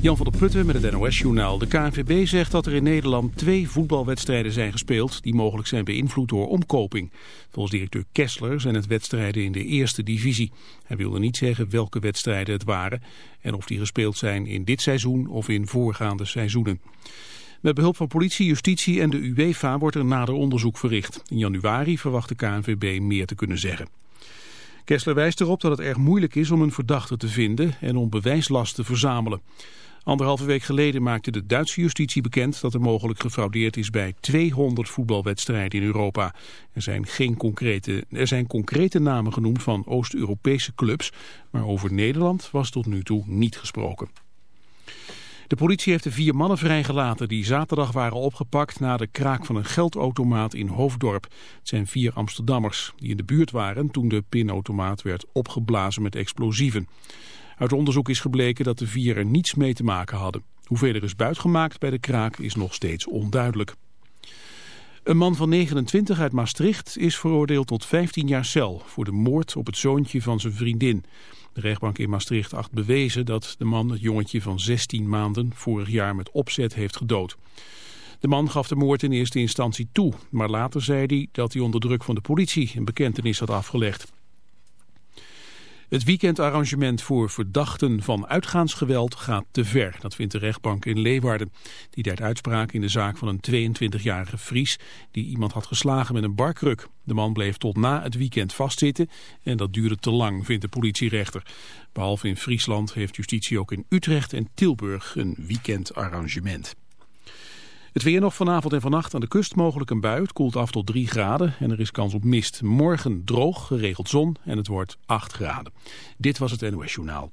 Jan van der Putten met het NOS-journaal. De KNVB zegt dat er in Nederland twee voetbalwedstrijden zijn gespeeld... die mogelijk zijn beïnvloed door omkoping. Volgens directeur Kessler zijn het wedstrijden in de eerste divisie. Hij wilde niet zeggen welke wedstrijden het waren... en of die gespeeld zijn in dit seizoen of in voorgaande seizoenen. Met behulp van politie, justitie en de UEFA wordt er nader onderzoek verricht. In januari verwacht de KNVB meer te kunnen zeggen. Kessler wijst erop dat het erg moeilijk is om een verdachte te vinden en om bewijslast te verzamelen. Anderhalve week geleden maakte de Duitse justitie bekend dat er mogelijk gefraudeerd is bij 200 voetbalwedstrijden in Europa. Er zijn, geen concrete, er zijn concrete namen genoemd van Oost-Europese clubs, maar over Nederland was tot nu toe niet gesproken. De politie heeft de vier mannen vrijgelaten die zaterdag waren opgepakt na de kraak van een geldautomaat in Hoofddorp. Het zijn vier Amsterdammers die in de buurt waren toen de pinautomaat werd opgeblazen met explosieven. Uit onderzoek is gebleken dat de vier er niets mee te maken hadden. Hoeveel er is buitgemaakt bij de kraak is nog steeds onduidelijk. Een man van 29 uit Maastricht is veroordeeld tot 15 jaar cel voor de moord op het zoontje van zijn vriendin. De rechtbank in Maastricht acht bewezen dat de man het jongetje van 16 maanden vorig jaar met opzet heeft gedood. De man gaf de moord in eerste instantie toe, maar later zei hij dat hij onder druk van de politie een bekentenis had afgelegd. Het weekendarrangement voor verdachten van uitgaansgeweld gaat te ver. Dat vindt de rechtbank in Leeuwarden. Die deed uitspraak in de zaak van een 22-jarige Fries die iemand had geslagen met een barkruk. De man bleef tot na het weekend vastzitten en dat duurde te lang, vindt de politierechter. Behalve in Friesland heeft justitie ook in Utrecht en Tilburg een weekendarrangement. Het weer nog vanavond en vannacht aan de kust mogelijk een bui. Het koelt af tot 3 graden en er is kans op mist. Morgen droog, geregeld zon en het wordt 8 graden. Dit was het NOS Journaal.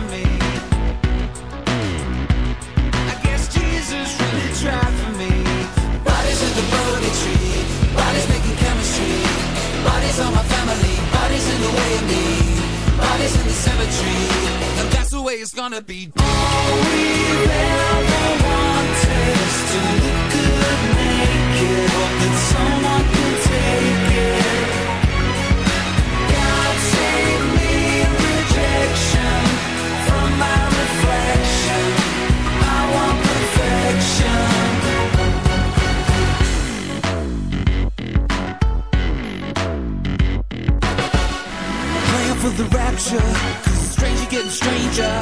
Gonna be. All we've ever wanted is to look good naked. Hope that someone can take it. God save me rejection from my reflection. I want perfection. For the rapture, cause stranger getting stranger,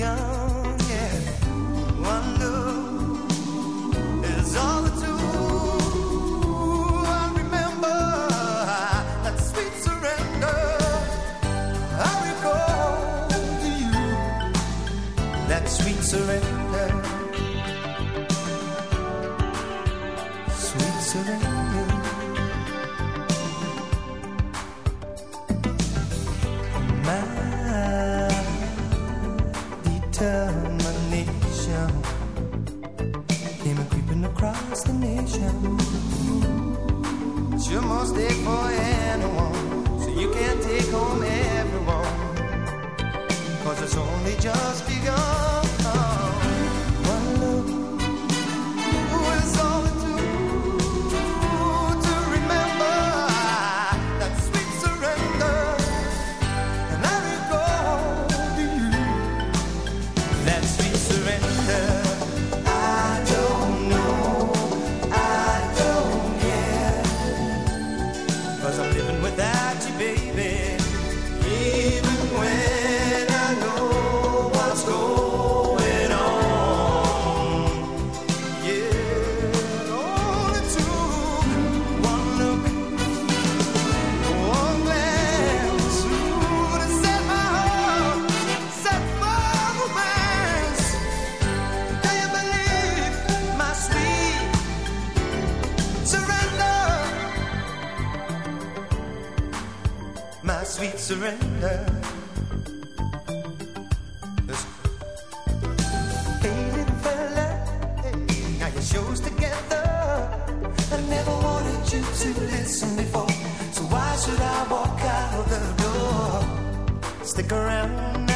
young. don't stick for anyone, you can take home everyone. Cause it's only just begun. surrender. Now your together. I never wanted you to listen before, so why should I walk out the door? Stick around.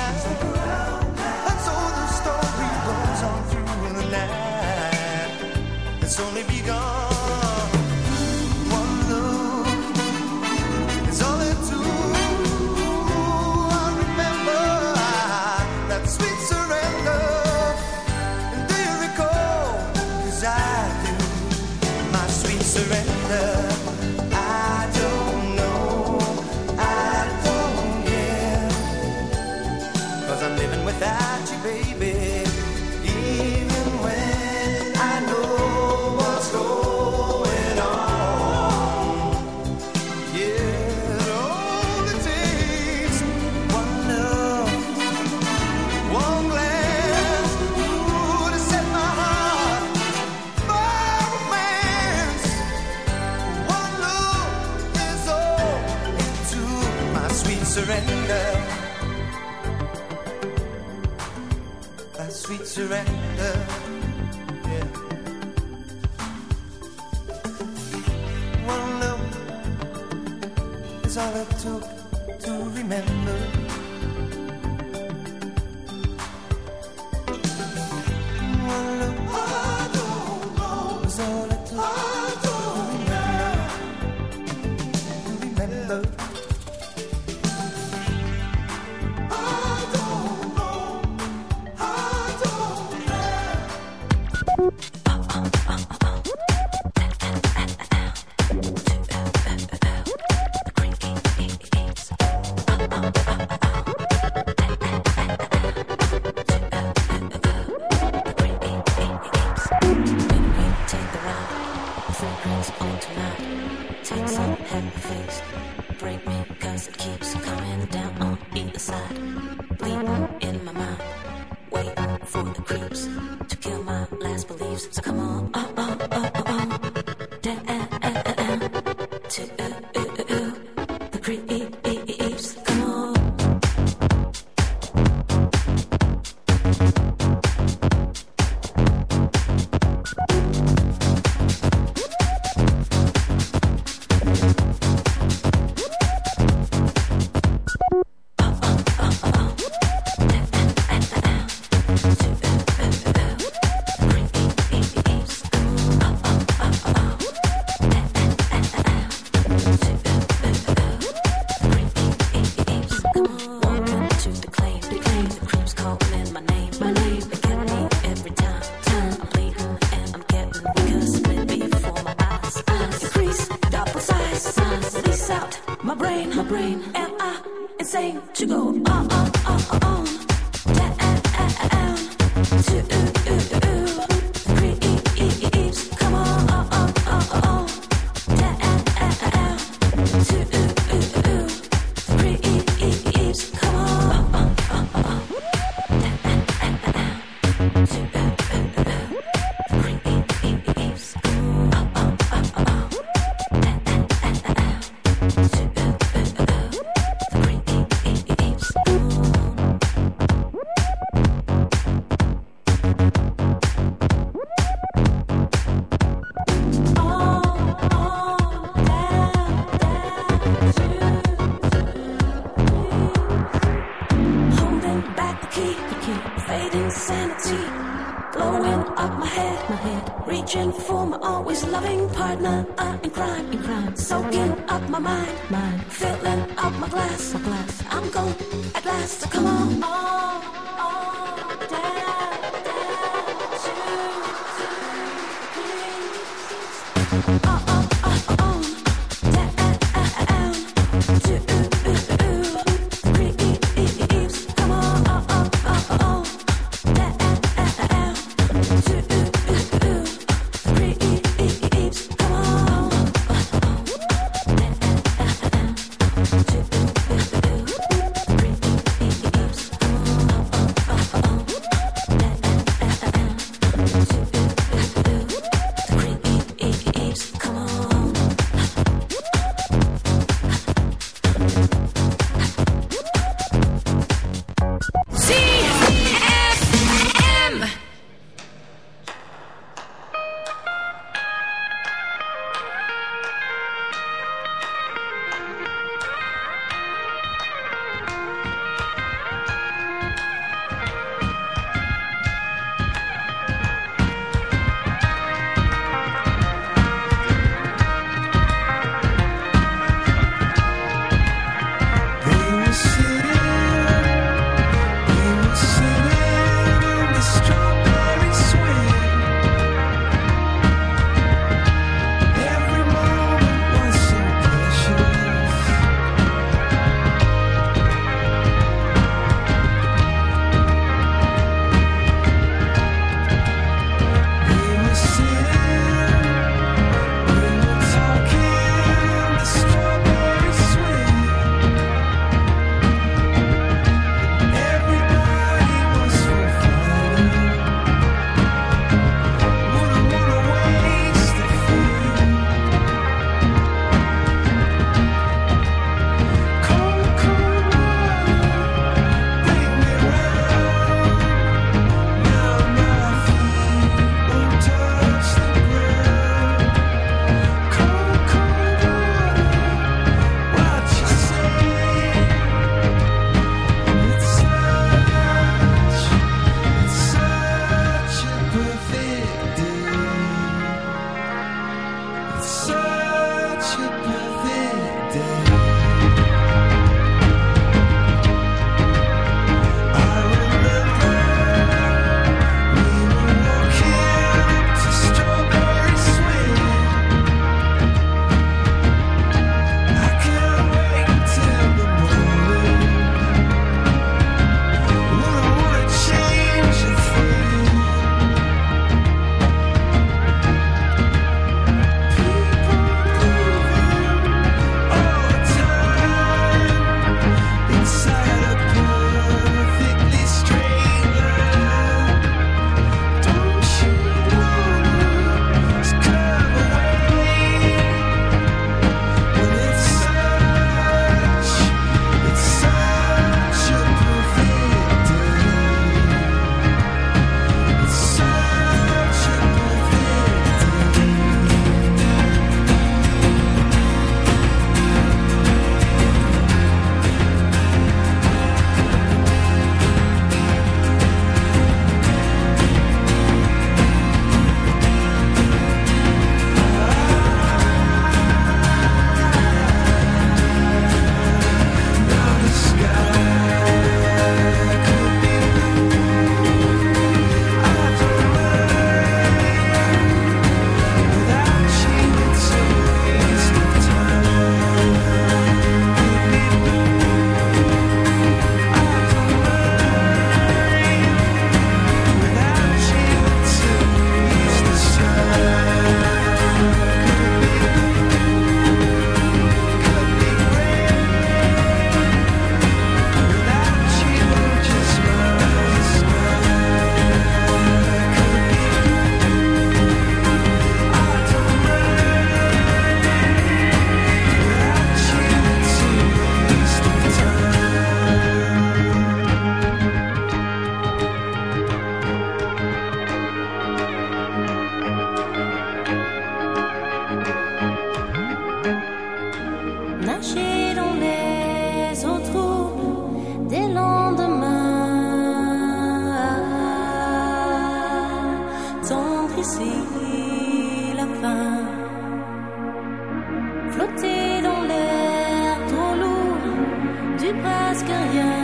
家人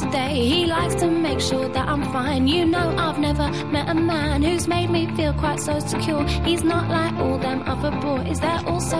today. He likes to make sure that I'm fine. You know, I've never met a man who's made me feel quite so secure. He's not like all them other boys, they're also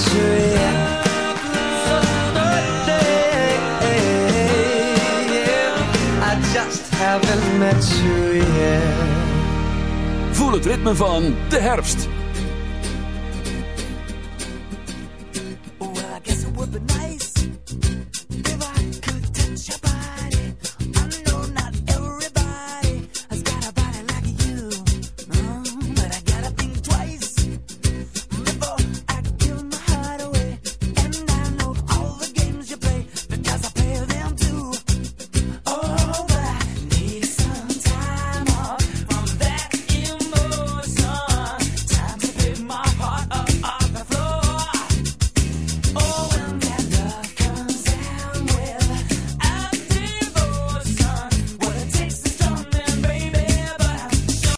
Met. Voel het ritme van de herfst.